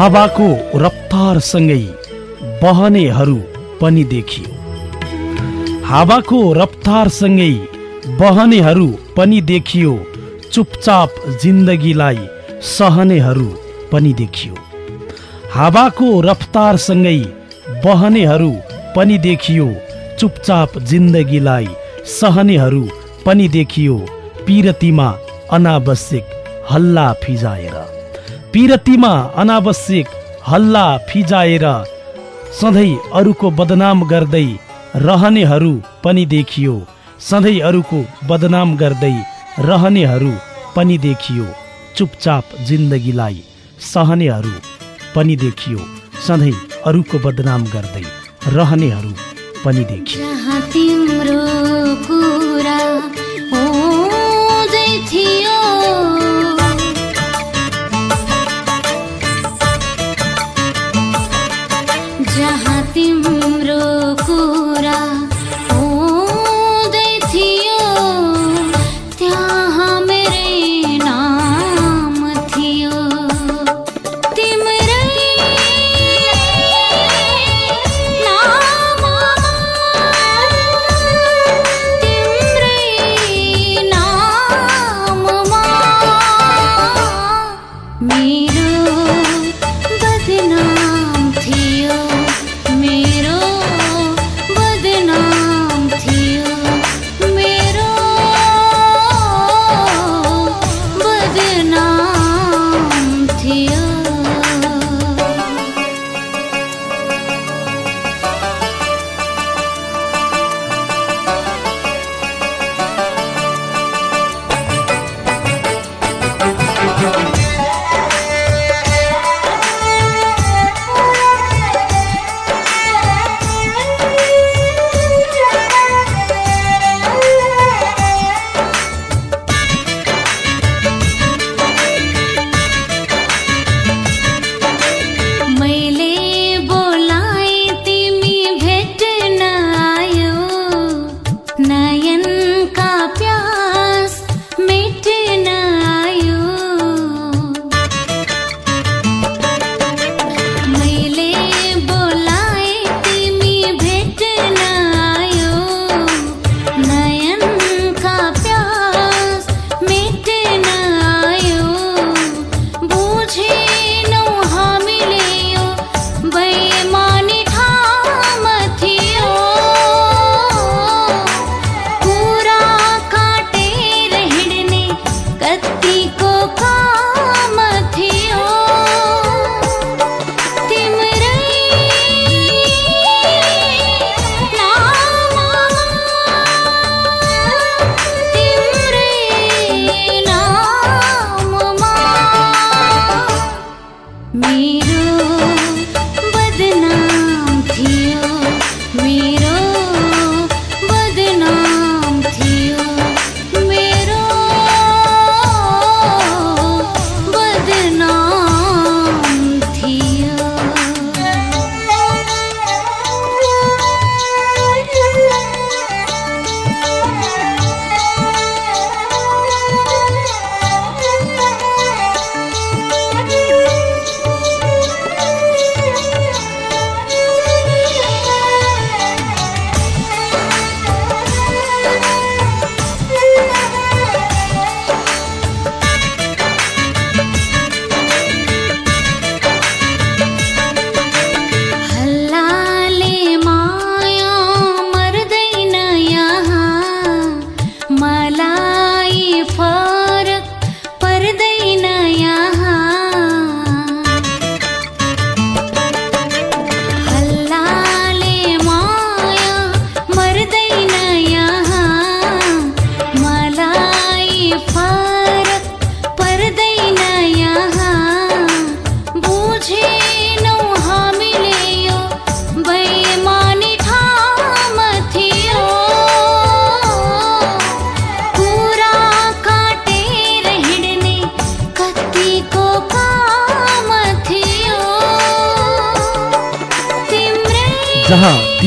हावाको रफ्तारसँगै बहनेहरू पनि देखियो। हावाको रफ्तारसँगै बहनेहरू पनि देखियो। चुपचाप जिन्दगीलाई सहनेहरू पनि देखियो। हावाको रफ्तारसँगै बहनेहरू पनि देखियो। चुपचाप जिन्दगीलाई सहनेहरू पनि देखियो। पिरतीमा अनावश्यक हल्ला फिजाएर। पिरतीमा अनावश्यक हल्ला फिजाएर सधैँ अरूको बदनाम गर्दै रहनेहरू पनि देखियो। सधैँ अरूको बदनाम गर्दै रहनेहरू पनि देखियो। चुपचाप जिन्दगीलाई सहनेहरू पनि देखियो। सधैँ अरूको बदनाम गर्दै रहनेहरू पनि देखियो।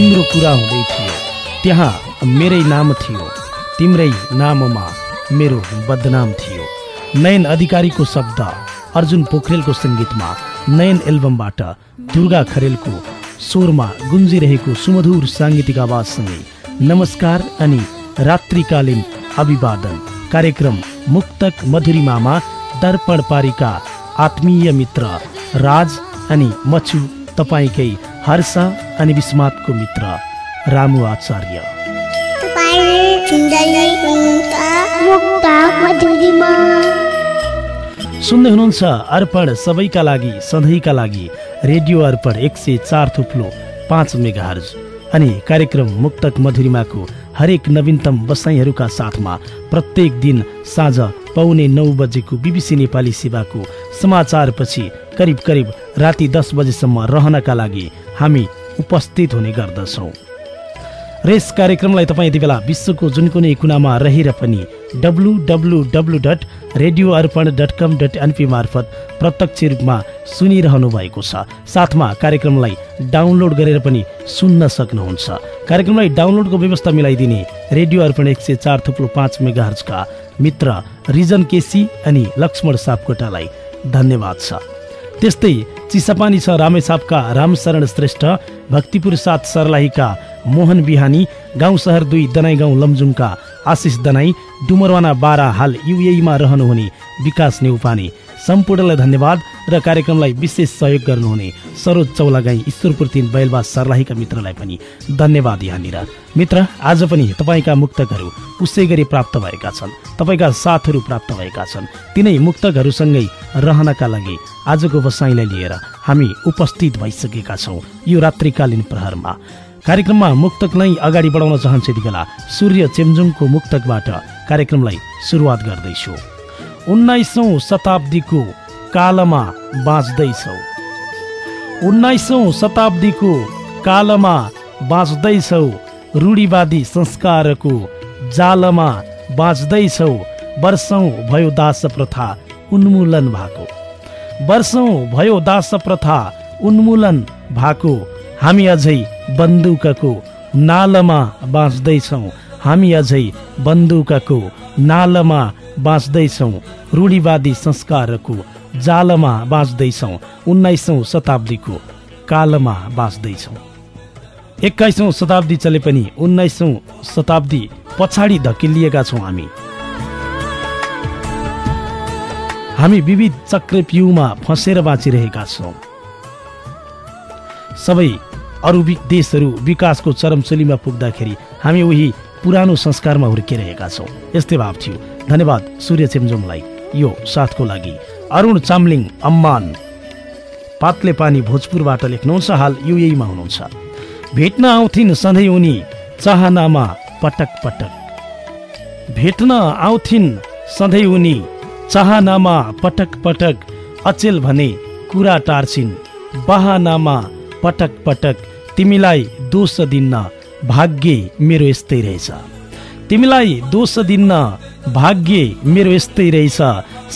तिम्रो कुरा हुँदै थियो। त्यहाँ मेरै नाम थियो। तिम्रै नाममा मेरो बदनाम थियो। नयन अधिकारीको शब्द अर्जुन पोखरेलको सङ्गीतमा नयन एल्बमबाट दुर्गा खरेलको स्वरमा गुन्जिरहेको सुमधुर साङ्गीतिक आवाजसँगै नमस्कार अनि रात्रिकालीन अभिवादन कार्यक्रम मुक्तक मधुरिमामा दर्पण पारिका आत्मीय मित्र राज अनि मछु तपाईँकै हर्ष अनि विस्मातको मित्र रामु आचार्य। सुन्दै हुनुहुन्छ अर्पण सबैका लागि सधैँका लागि रेडियो अर्पण एक सय चार थुप्लो पाँच मेगा अनि कार्यक्रम मुक्तक मधुरिमाको हरेक नवीनतम बसाइहरूका साथमा प्रत्येक दिन साँझ पाउने नौ बजेको बिबिसी नेपाली सेवाको समाचारपछि करिब करिब राति दस बजेसम्म रहनका लागि हामी उपस्थित हुने गर्दछौँ। र यस कार्यक्रमलाई तपाईँ यति बेला विश्वको जुन कुनै कुनामा रहेर पनि W W W dot radio Arpan dot com dot NP मार्फत प्रत्यक्ष रूपमा सुनिरहनु भएको छ। साथमा कार्यक्रमलाई डाउनलोड गरेर पनि सुन्न सक्नुहुन्छ। कार्यक्रमलाई डाउनलोडको व्यवस्था मिलाइदिने रेडियो अर्पण एक सय चार थुप्रो पाँच मेगाहर्जका मित्र रिजन केसी अनि लक्ष्मण सापकोटालाई धन्यवाद छ। त्यस्तै चिसापानी छ रामेछापका रामशरण श्रेष्ठ भक्तिपुर साथ सर्लाहीका मोहन बिहानी गाउँ सहर दुई दनाई गाउँ लमजुङका आशिष दनाई डुमरवाना बारा हाल युएईमा रहनुहुने विकास नेउपाने। सम्पूर्णलाई धन्यवाद। र कार्यक्रमलाई विशेष सहयोग गर्नुहुने सरोज चौलागाई ईश्वरपुर तिन बैलबा सर्लाहीका मित्रलाई पनि धन्यवाद यहाँनिर। मित्र आज पनि तपाईँका मुक्तकहरू उसै गरी प्राप्त भएका छन्। तपाईँका साथहरू प्राप्त भएका छन्। तिनै मुक्तकहरूसँगै रहनका लागि आजको बसाइलाई लिएर हामी उपस्थित भइसकेका छौँ यो रात्रिकालीन प्रहरमा। कार्यक्रममा मुक्तक नै अगाडि बढाउन चाहन्छु यति बेला सूर्य चेम्जुङको मुक्तकबाट कार्यक्रमलाई सुरुवात गर्दैछु। उन्नाइसौँ शताब्दीको कालमा बाँच्दैछौ। उन्नाइसौँ शताब्दीको कालमा बाँच्दैछौ रूढिवादी संस्कारको जालमा बाँच्दैछौ वर्षौँ भयो दास प्रथा उन्मूलन भएको। वर्षौँ भयो दास प्रथा उन्मूलन भएको। हामी अझै बन्दुकको नालमा बाँच्दैछौँ। हामी अझै बन्दुकको नालमा बाँच्दैछौँ। रूढिवादी संस्कारको जालमा बाँच्दैछौँ। उन्नाइसौँ शताब्दीको कालमा बाँच्दैछौँ। एक्काइसौँ शताब्दी चले पनि उन्नाइसौँ शताब्दी पछाडि धकिलिएका छौँ हामी। हामी विविध चक्रप्यूमा फँसेर बाँचिरहेका छौँ। सबै अरू देशहरू विकासको चरमचुलीमा पुग्दाखेरि हामी उही पुरानो संस्कारमा हुर्किरहेका छौँ। यस्तै भाव थियो। धन्यवाद सूर्य चेम्जोङलाई यो साथको लागि। अरुण चामलिङ अम्मान। पातले पानी भोजपुरबाट लेख्नुहुन्छ हाल युएमा हुनुहुन्छ। भेट्न आउँथिन् सधैँ उनी चाहनामा पटक पटक। भेट्न आउँथिन् सधैँ उनी चाहनामा पटक पटक अचेल भने कुरा टार्छिन् बहानामा पटक पटक तिमीलाई दोष दिन्न भाग्य मेरो यस्तै रहेछ। तिमीलाई दोष दिन्न भाग्य मेरो यस्तै रहेछ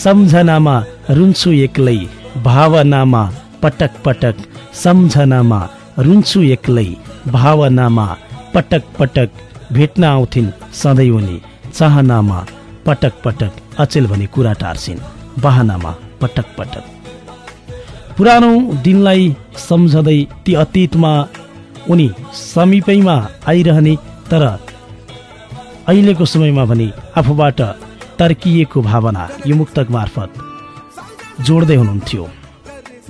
सम्झनामा रुन्छु एक्लै भावनामा पटक पटक सम्झनामा रुन्छु एक्लै भावनामा पटक पटक भेट्न आउँथिन् सधैँ उनी चाहनामा पटक पटक अचेल भने कुरा टार्छिन् बहानामा पटक पटक। पुरानो दिनलाई सम्झँदै ती अतीतमा उनी समीपैमा आइरहने तर अहिलेको समयमा भने आफूबाट तर्किएको भावना यो मुक्तक मार्फत जोड्दै हुनुहुन्थ्यो।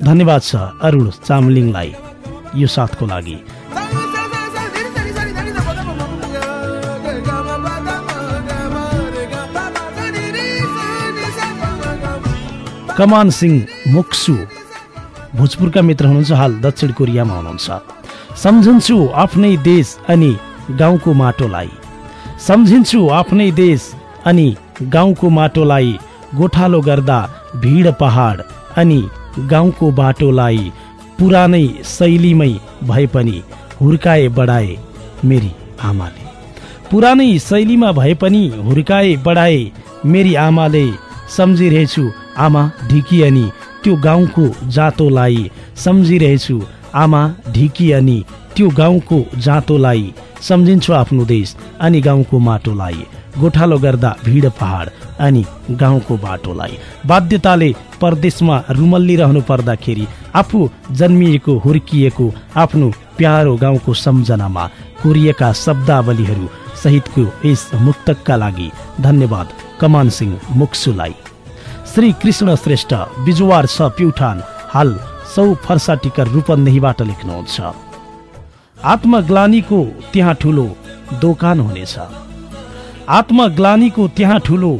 धन्यवाद छ अरुण चामलिङलाई यो साथको लागि। कमान सिंह मुक्सु भोजपुरका मित्र हुनुहुन्छ हाल दक्षिण कोरियामा हुनुहुन्छ। सम्झन्छु आफ्नै देश अनि गाउँको माटोलाई। सम्झिन्छु आफ्नै देश अनि गाउँको माटोलाई गोठालो गर्दा भिड पहाड अनि गाउँको बाटोलाई पुरानै शैलीमै भए पनि हुर्काए बढाए मेरी आमाले। पुरानै शैलीमा भए पनि हुर्काए बढाए मेरी आमाले सम्झिरहेछु आमा ढिकी अनि त्यो गाउँको जातोलाई सम्झिरहेछु आमा ढिकी अनि त्यो गाउँको जातोलाई सम्झिन्छु आफ्नो देश अनि गाउँको माटोलाई। गोठालो गर्दा भिड पहाड अनि गाउँको बाटोलाई। बाध्यताले परदेशमा रुमल्लिरहनु पर्दाखेरि आफू जन्मिएको हुर्किएको आफ्नो प्यारो गाउँको सम्झनामा कोरिएका शब्दावलीहरू सहितको यस मुक्तकका लागि धन्यवाद कमान सिंह मुक्सुलाई। श्री कृष्ण श्रेष्ठ बिजुवार छ प्युठान हाल सौ फर्साटिकर रूपन्देहीबाट लेख्नुहुन्छ। आत्मग्लानीको त्यहाँ ठुलो दोकान हुनेछ। आत्मग्लानीको त्यहाँ ठुलो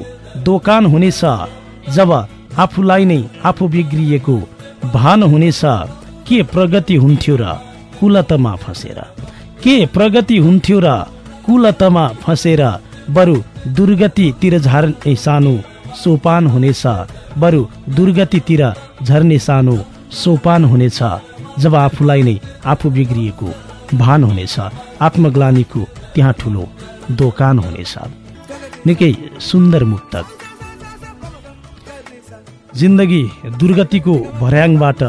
दोकान हुनेछ जब आफूलाई नै आफू बिग्रिएको भान हुनेछ के प्रगति हुन्थ्यो र कुलतमा फसेर? के प्रगति हुन्थ्यो र कुलतमा फसेर बरु दुर्गतितिर झर्ने सानो सोपान हुनेछ बरु दुर्गतितिर झर्ने सानो सोपान हुनेछ जब आफूलाई नै आफू बिग्रिएको भान हुनेछ आत्मग्लानीको त्यहाँ ठुलो दोकान हुनेछ निकै सुन्दर मुक्तक। जिन्दगी दुर्गतिको भर्याङबाट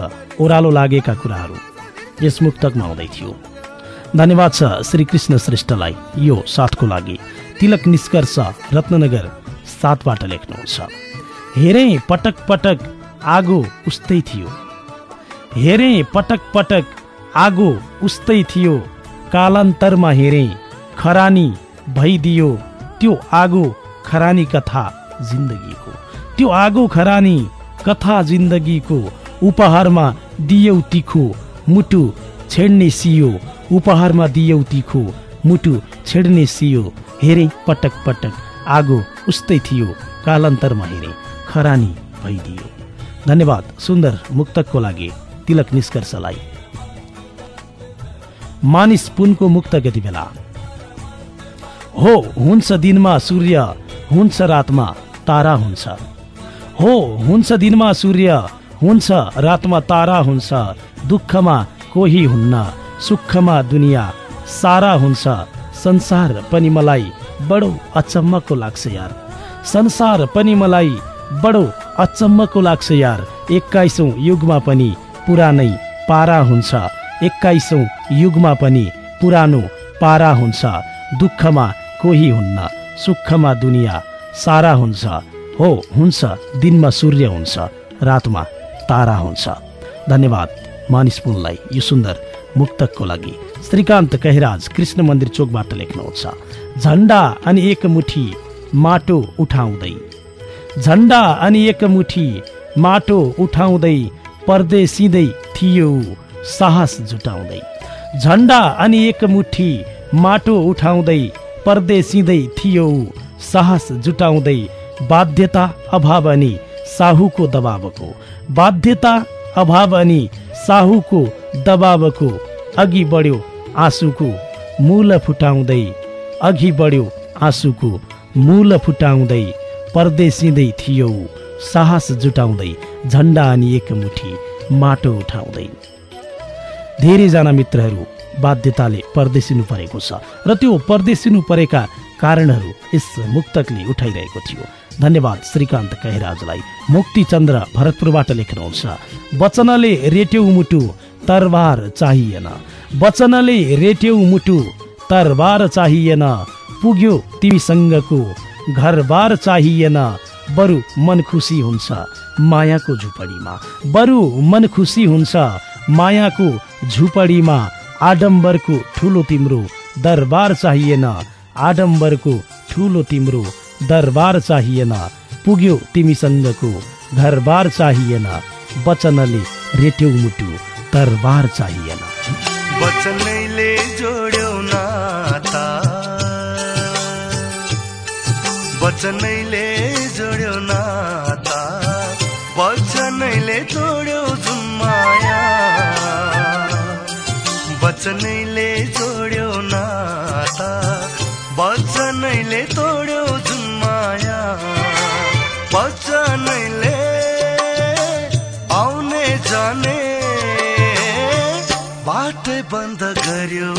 ओह्रालो लागेका कुराहरू यस मुक्तकमा आउँदै थियो। धन्यवाद छ श्रीकृष्ण श्रेष्ठलाई यो साथको लागि। तिलक निष्कर्ष रत्ननगर सातबाट लेख्नुहुन्छ। हेरे पटक पटक आगो उस्तै थियो। हेरे पटक पटक आगो उस्तै थियो। कालान्तरमा हेरे खरानी भइदियो त्यो आगो खरानी कथा जिन्दगीको। त्यो आगो खरानी कथा जिन्दगीको उपहारमा दियौ तिखो मुटु छेड्ने सियो। उपहारमा दियौ तिखो मुटु छेड्ने सियो। हेरे पटक पटक आगो उस्तै थियो कालान्तरमा हेरे खरानी भइदियो। धन्यवाद सुन्दर मुक्तकको लागि तिलक निष्कर्षलाई। मानिस पुनको मुक्त यति बेला हो हुन्छ दिनमा सूर्य हुन्छ रातमा तारा हुन्छ। हो हुन्छ दिनमा सूर्य हुन्छ रातमा तारा हुन्छ दुःखमा कोही हुन्न सुखमा दुनियाँ सारा हुन्छ। संसार पनि मलाई बडो अचम्मको लाग्छ यार। संसार पनि मलाई बडो अचम्मको लाग्छ यार। एक्काइसौँ युगमा पनि पुरानै पारा हुन्छ। एक्काइसौँ युगमा पनि पुरानो पारा हुन्छ। दुःखमा कोही हुन्न सुखमा दुनियाँ सारा हुन्छ। हो हुन्छ दिनमा सूर्य हुन्छ रातमा तारा हुन्छ। धन्यवाद मानिस पुनलाई यो सुन्दर मुक्तकको लागि। श्रीकान्त कहिराज कृष्ण मन्दिर चोकबाट लेख्नुहुन्छ झन्डा अनि एक मुठी माटो उठाउँदै झन्डा अनि एक मुठी माटो उठाउँदै परदेशिँदै थियो साहस जुटाउँदै झन्डा अनि एक मुठी माटो उठाउँदै परदेशिँदै थियो। साहस जुटाउँदै बाध्यता अभाव अनि साहुको दबावको बाध्यता अभाव अनि साहुको दबावको अघि बढ्यो आँसुको मूल फुटाउँदै अघि बढ्यो आँसुको मूल फुटाउँदै परदेशिँदै थियो। साहस जुटाउँदै झन्डा अनि एक मुठी माटो उठाउँदै। धेरैजना मित्रहरू बाध्यताले परदेशिनु परेको छ र त्यो परदेशिनु परेका कारणहरू यस मुक्तकले उठाइरहेको थियो। धन्यवाद श्रीकान्त कहिराजलाई। मुक्तिचन्द्र भरतपुरबाट लेख्नुहुन्छ वचनले रेट्यौ मुटु तरबार चाहिएन। वचनले रेट्यौ मुटु तरबार चाहिएन। पुग्यो तिमीसँगको घरबार चाहिएन। बरु मन खुसी हुन्छ मायाको झुपडीमा। बरु मन खुसी हुन्छ मायाको झुपडीमा। आडम्बरको ठुलो तिम्रो दरबार चाहिएन। आडम्बरको ठुलो तिम्रो दरबार चाहिएन। पुग्यो तिमीसँगको घरबार चाहिएन। वचनले रेट्यौ मुटु दरबार चाहिएन। वचनैले जोड्यौ नाता। वचनैले वचनैले जोड्यौ नाता वचनैले तोड्यौ जुन माया। वचनैले आउने जाने बाटै बन्द गर्यो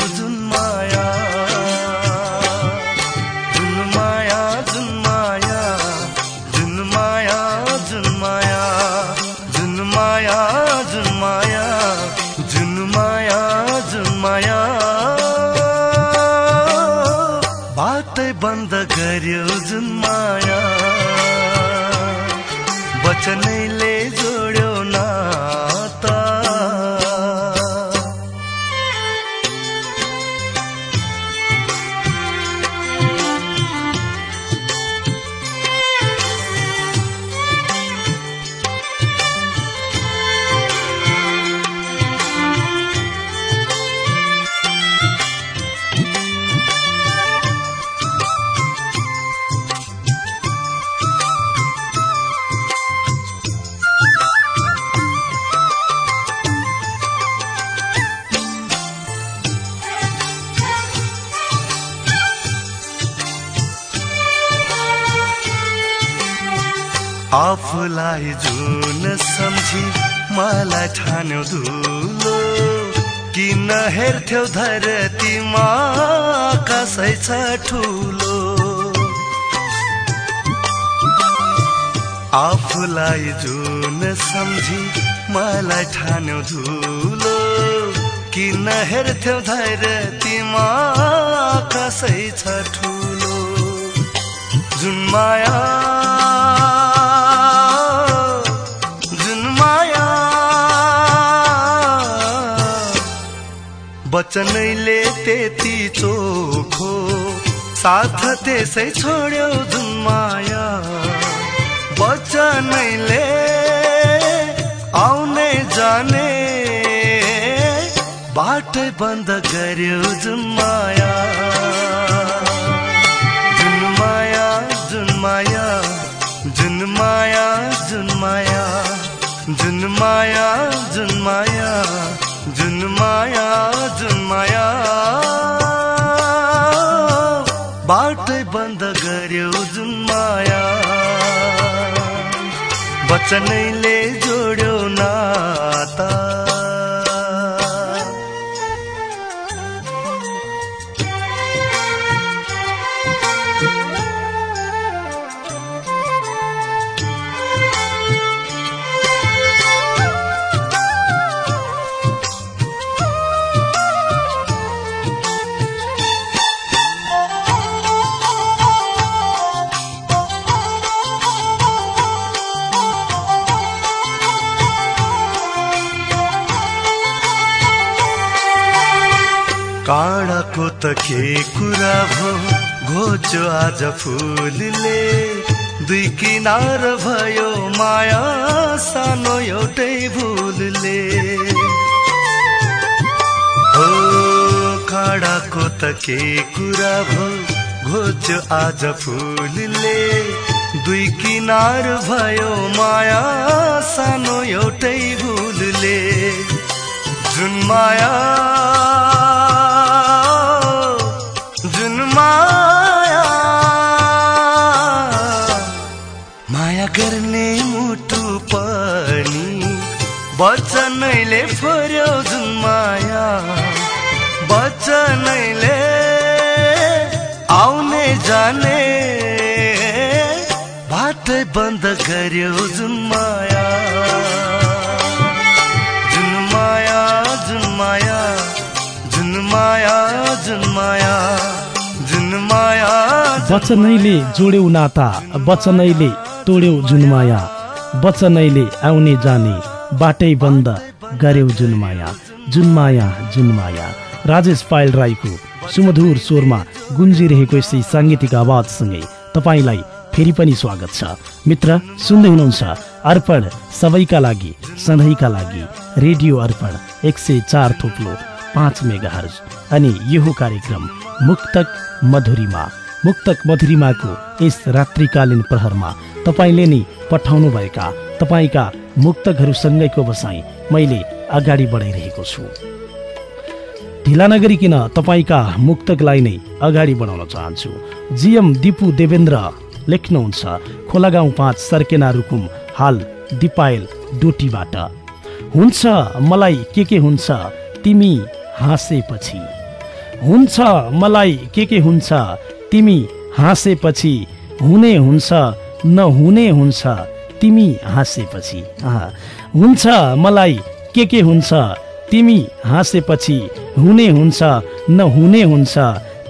आफूलाई जुन सम्झी मलाई ठान्यो धुलो। किन हेर्थ्यौ धरतीमा कसै छ ठुलो? आफूलाई जुन सम्झी मलाई ठान्यो धुलो। किन हेर्थ्यौ धरतीमा कसै छ ठुलो? जुन माया वचनैले त्यति चोखो साथ त्यसै छोड्यौ जुन माया वचनैले आउने जाने बाटै बन्द गर्यो जुन माया जुन माया जुन माया जुन माया जुन माया जुन माया जुन माया जुन माया जुन माया बाटै बन्द गर्यो जुन माया वचनैले जोड्यो नाता त के कुरा भो घोचो आज फुलले। दुई किनार भयो माया सानो एउटै भुलले। हो काँडाको त के कुरा भो घोचो आज फुलले। दुई किनार भयो माया सानो एउटै भुलले। जुन माया माया। माया गर्ने मुटु पनि वचनैले फोर्यो जुन माया। वचनैले आउने जाने। बाटै बन्द गर्यो जुन माया। जुन माया जुन माया जुन माया जुन माया। वचनैले जोड्यौ नाता वचनैले तोड्यौ जुन माया। वचनैले आउने जाने बाटै बन्द गर्यौ जुन माया। जुन माया जुन माया। राजेश पायल राईको सुमधुर स्वरमा गुन्जिरहेको यस्तै साङ्गीतिक आवाजसँगै तपाईँलाई फेरि पनि स्वागत छ। मित्र सुन्दै हुनुहुन्छ अर्पण सबैका लागि सधैँका लागि। रेडियो अर्पण एक सय चार थोप्लो पाँच मेगा अनि यो कार्यक्रम मुक्तक मधुरिमा। मुक्तक मधुरिमाको यस रात्रिकालीन प्रहरमा तपाईँले नै पठाउनुभएका तपाईँका मुक्तकहरूसँगैको बसाई मैले अगाडि बढाइरहेको छु। ढिला नगरिकन तपाईँका मुक्तकलाई नै अगाडि बढाउन चाहन्छु? जिएम दिपु देवेन्द्र लेख्नुहुन्छ खोलागाउँ पाँच सर्केना रुकुम हाल दिपायल डोटीबाट। हुन्छ मलाई के के हुन्छ? तिमी हाँसेपछि। हुन्छ मलाई के के हुन्छ? तिमी हाँसेपछि हुने हुन्छ नहुने हुन्छ तिमी हाँसेपछि। हुन्छ मलाई के के हुन्छ? तिमी हाँसेपछि हुने हुन्छ नहुने हुन्छ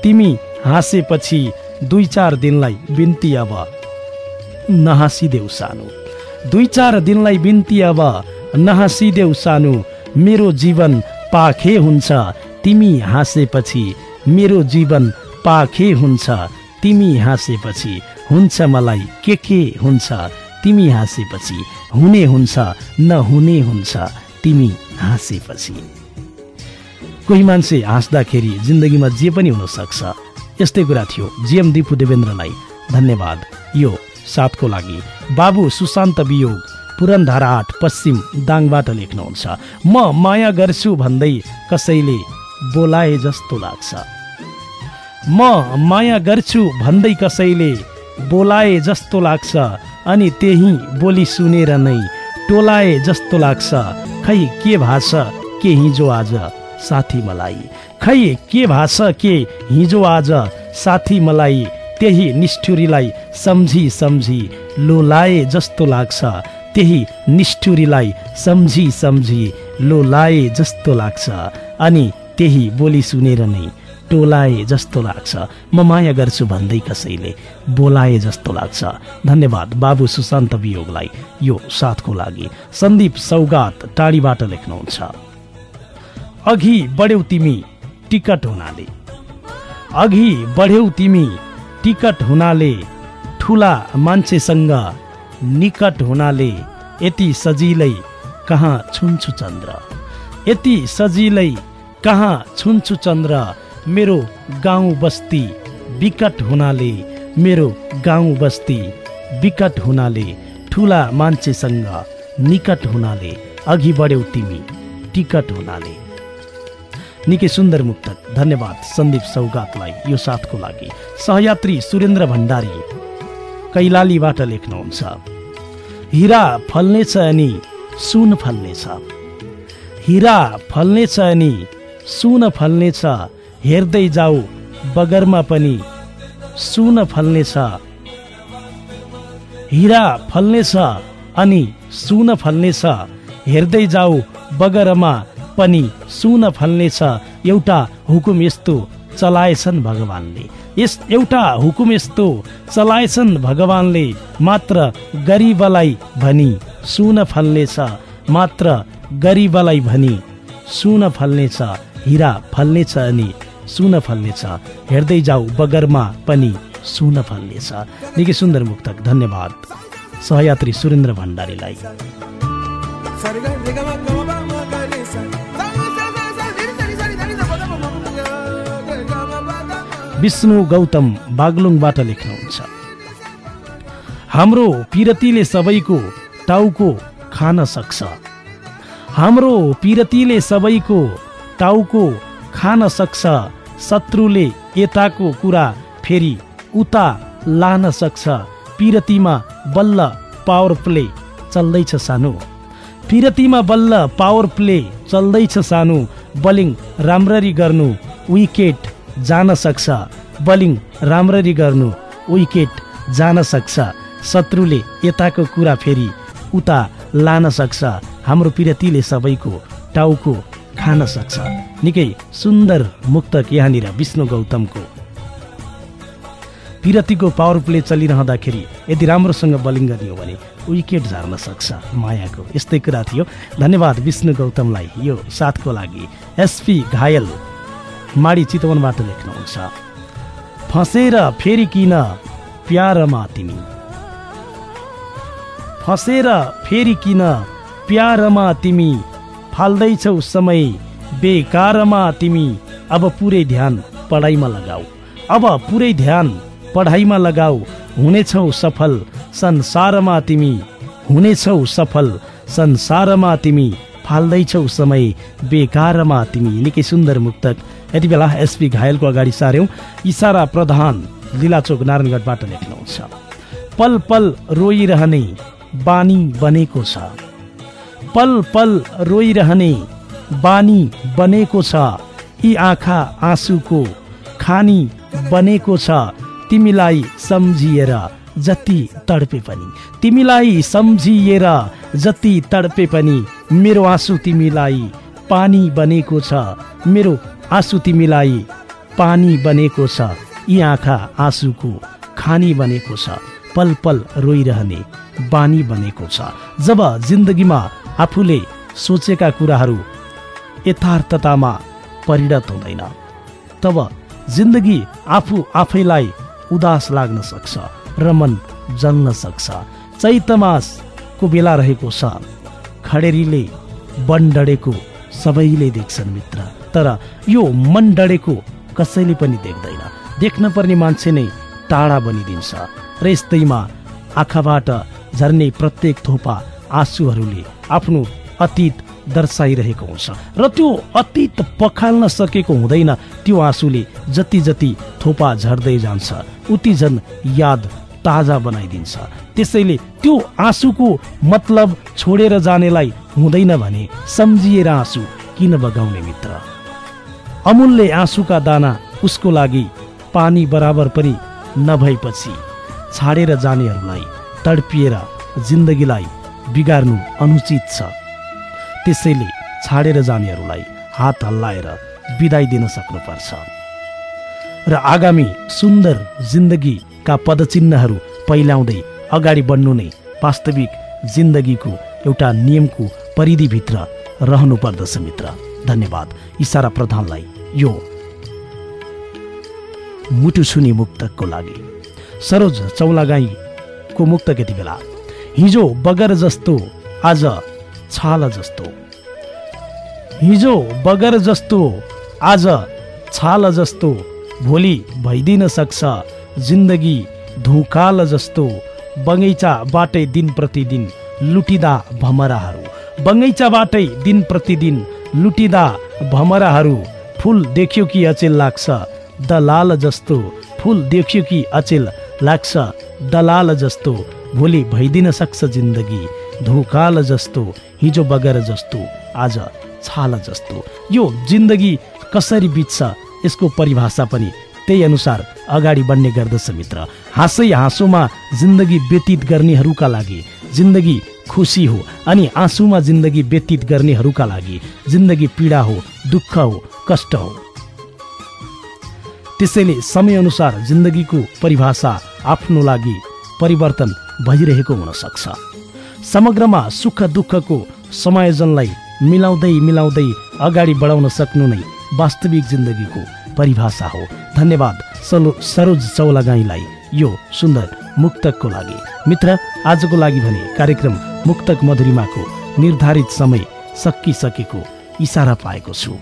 तिमी हाँसेपछि दुई चार दिनलाई बिन्ती अब। नहाँसिदेऊ सानो। दुई चार दिनलाई बिन्ती अब। नहाँसिदेऊ सानो मेरो जीवन पाखे हुन्छ। तिमी हाँसेपछि मेरो जीवन पाखे हुन्छ। तिमी हाँसेपछि हुन्छ मलाई के के हुन्छ। तिमी हाँसेपछि हुने हुन्छ नहुने हुन्छ। तिमी हाँसेपछि। कोही मान्छे हाँस्दाखेरि जिन्दगीमा जे पनि हुनसक्छ यस्तै कुरा थियो। जिएम दिपु देवेन्द्रलाई धन्यवाद। यो साथको लागि बाबु सुशान्त वियोग। पुरनधारा आठ पश्चिम दाङबाट लेख्नुहुन्छ। म माया गर्छु भन्दै कसैले बोलाए जस्तो लाग्छ। म माया गर्छु भन्दै कसैले बोलाए जस्तो लाग्छ अनि त्यही बोली सुनेर नै टोलाए जस्तो लाग्छ। खै के भाष के हिजो आज साथी मलाई? खै के भाष के हिजो आज साथी मलाई? त्यही निष्ठुरीलाई सम्झी सम्झी लोलाए जस्तो लाग्छ। त्यही निष्ठुरीलाई सम्झी सम्झी लोलाए जस्तो लाग्छ। अनि त्यही बोली सुनेर नै टोलाए जस्तो लाग्छ। म माया गर्छु भन्दै कसैले बोलाए जस्तो लाग्छ। धन्यवाद बाबु सुशान्त वियोगलाई यो साथको लागि। सन्दीप सौगात टाढीबाट लेख्नुहुन्छ। अघि बढ्यौ तिमी टिकट हुनाले। अघि बढ्यौ तिमी टिकट हुनाले ठुला मान्छेसँग निकट हुनाले यति सजिलै कहाँ छुन्छु चन्द्र? यति सजिलै कहाँ छुन्छु चन्द्र? मेरो गाउँ बस्ती विकट हुनाले मेरो गाउँ बस्ती विकट हुनाले ठुला मान्छेसँग निकट हुनाले अघि बढ्यौ तिमी टिकट हुनाले। निकै सुन्दर मुक्तक धन्यवाद सन्दीप सौगातलाई यो साथको लागि। सहयात्री सुरेन्द्र भण्डारी कैलालीबाट लेख्नुहुन्छ हिरा फल्नेछ अनि सुन फल्नेछ। हिरा फल्नेछ अनि सुन फल्नेछ हेर्दै जाऊ बगरमा पनि सुन फल्नेछ। हिरा फल्नेछ अनि सुन फल्नेछ हेर्दै जाऊ बगरमा पनि सुन फल्नेछ। एउटा हुकुम यस्तो चलाएछन् भगवानले। यस एउटा हुकुम यस्तो चलाएछन् भगवानले मात्र गरिबलाई भनी सुन फल्नेछ मात्र गरिबलाई भनी सुन फल्नेछ हिरा फल्नेछ अनि सुन फल्नेछ हेर्दै जाऊ बगरमा पनि सुन फल्नेछ। निकै सुन्दर मुक्तक धन्यवाद। सहयात्री सुरेन्द्र भण्डारीलाई। विष्णु गौतम बागलुङबाट लेख्नुहुन्छ। हाम्रो पिरतीले सबैको टाउको खान सक्छ। हाम्रो पिरतीले सबैको टाउको खान सक्छ। शत्रुले यताको कुरा फेरि उता लान सक्छ। पिरतीमा बल्ल पावर प्ले चल्दैछ सानो। पिरतीमा बल्ल पावर प्ले चल्दैछ सानो। बलिङ राम्ररी गर्नु विकेट जान सक्छ। बलिङ राम्ररी गर्नु। विकेट जान सक्छ। शत्रुले यताको कुरा फेरि उता लान सक्छ। हाम्रो पिरतीले सबैको टाउको खान सक्छ। निकै सुन्दर मुक्तक यहाँनिर विष्णु गौतमको। पिरतीको पावर प्ले चलिरहँदाखेरि यदि राम्रोसँग बलिङ गर्ने हो भने विकेट झार्न सक्छ मायाको। यस्तै कुरा थियो। धन्यवाद विष्णु गौतमलाई यो साथको लागि। एसपी घायल माडी चितवनबाट लेख्नुहुन्छ फसेर फेरि किन प्यारमा तिमी? फसेर फेरि किन प्यारमा तिमी? फाल्दैछौ समय बेकारमा तिमी। अब पुरै ध्यान पढाइमा लगाऊ। अब पुरै ध्यान पढाइमा लगाऊ। हुनेछौ सफल संसारमा तिमी। हुनेछौ सफल संसारमा तिमी। फाल्दैछौ समय बेकारमा तिमी। निकै सुन्दर मुक्तक यति बेला एसपी घायलको अगाडि सार्यौँ। इसारा प्रधान लिलाचोक नारायणगढबाट लेख्नुहुन्छ पल पल रोइरहने बानी बनेको छ। पल पल रोइरहने बानी बनेको छ। यी आँखा आँसुको खानी बनेको छ। तिमीलाई सम्झिएर जति तडपे पनि। तिमीलाई सम्झिएर जति तडपे पनि मेरो आँसु तिमीलाई पानी बनेको छ। मेरो आँसु तिमीलाई पानी बनेको छ यी आँखा आँसुको खानी बनेको छ पल पल रोइरहने बानी बनेको छ। जब जिन्दगीमा आफूले सोचेका कुराहरू यथार्थतामा परिणत हुँदैन तब जिन्दगी आफू आफैलाई उदास लाग्न सक्छ र मन जल्न सक्छ। चैतमासको बेला रहेको छ खडेरीले वन डढेको सबैले देख्छन् मित्र। तर यो मन डढेको कसैले पनि देख्दैन। देख्न पर्ने मान्छे नै टाढा बनिदिन्छ र यस्तैमा आँखाबाट झर्ने प्रत्येक थोपा आँसुहरूले आफ्नो अतीत दर्शाइरहेको हुन्छ र त्यो अतीत पखाल्न सकेको हुँदैन त्यो आँसुले जति जति थोपा झर्दै जान्छ उति झन् याद ताजा बनाइदिन्छ। त्यसैले त्यो आँसुको मतलब छोडेर जानेलाई हुँदैन भने सम्झिएर आँसु किन बगाउने मित्र? अमूल्य आँसुका दाना उसको लागि पानी बराबर पनि नभएपछि छाडेर जानेहरूलाई तडपिएर जिन्दगीलाई बिगार्नु अनुचित छ। त्यसैले छाडेर जानेहरूलाई हात हल्लाएर बिदाई दिन सक्नुपर्छ। र आगामी सुन्दर जिन्दगीका पदचिन्हहरू पहिल्याउँदै अगाडि बढ्नु नै वास्तविक जिन्दगीको एउटा नियमको परिधिभित्र रहनु पर्दछ मित्र। धन्यवाद। इसारा प्रधानलाई यो मुटु सुनि मुक्तकको लागि। सरोज चौलागाईको मुक्तक यति बेला। हिजो बगर जस्तो आज छाल जस्तो। हिजो बगर जस्तो आज छाल जस्तो। भोलि भइदिन सक्छ जिन्दगी धुकाल जस्तो। बगैँचाबाटै दिन प्रतिदिन लुटिँदा भमराहरू। बगैँचाबाटै दिन प्रतिदिन लुटिँदा भमराहरू। फुल देख्यो कि अचेल लाग्छ। दलाल जस्तो फुल देख्यो कि अचेल लाग्छ। दलाल जस्तो भोलि भइदिन सक्छ जिन्दगी। धोकाल जस्तो हिजो बगर जस्तो आज छाल जस्तो। यो जिन्दगी कसरी बित्छ यसको परिभाषा पनि त्यही अनुसार अगाडि बढ्ने गर्दछ मित्र। हाँसै हाँसोमा जिन्दगी व्यतीत गर्नेहरूका लागि। जिन्दगी खुसी हो अनि आँसुमा जिन्दगी व्यतीत गर्नेहरूका लागि। जिन्दगी पीडा हो दुःख हो कष्ट हो। त्यसैले समयअनुसार जिन्दगीको परिभाषा आफ्नो लागि परिवर्तन भइरहेको हुन सक्छ। समग्रमा सुख दुःखको समायोजनलाई मिलाउँदै मिलाउँदै अगाडि बढाउन सक्नु नै वास्तविक जिन्दगीको परिभाषा हो। धन्यवाद सलो सरोज चौलागाईलाई यो सुन्दर मुक्तकको लागि। मित्र आजको लागि भने कार्यक्रम मुक्तक मधुरिमाको निर्धारित समय सकिसकेको इसारा पाएको छु।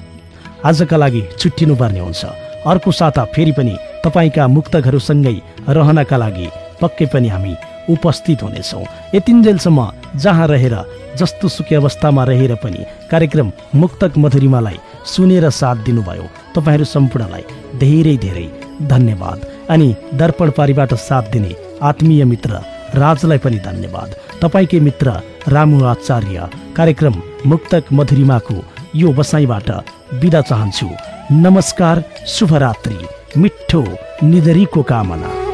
आजका लागि छुट्टिनुपर्ने हुन्छ। अर्को साता फेरि पनि तपाईँका मुक्तकहरूसँगै रहनका लागि पक्कै पनि हामी उपस्थित हुनेछौँ। यतिन्जेलसम्म जहाँ रहेर जस्तो सुकै अवस्थामा रहेर पनि कार्यक्रम मुक्तक मधुरिमालाई सुनेर साथ दिनुभयो तपाईँहरू सम्पूर्णलाई धेरै धेरै धन्यवाद। अनि दर्पण पारीबाट साथ दिने आत्मीय मित्र राजलाई पनि धन्यवाद। तपाईँकै मित्र रामु आचार्य कार्यक्रम मुक्तक मधुरिमाको यो बसाइबाट बिदा चाहन्छु। नमस्कार शुभरात्रि। मिठो निधरीको कामना।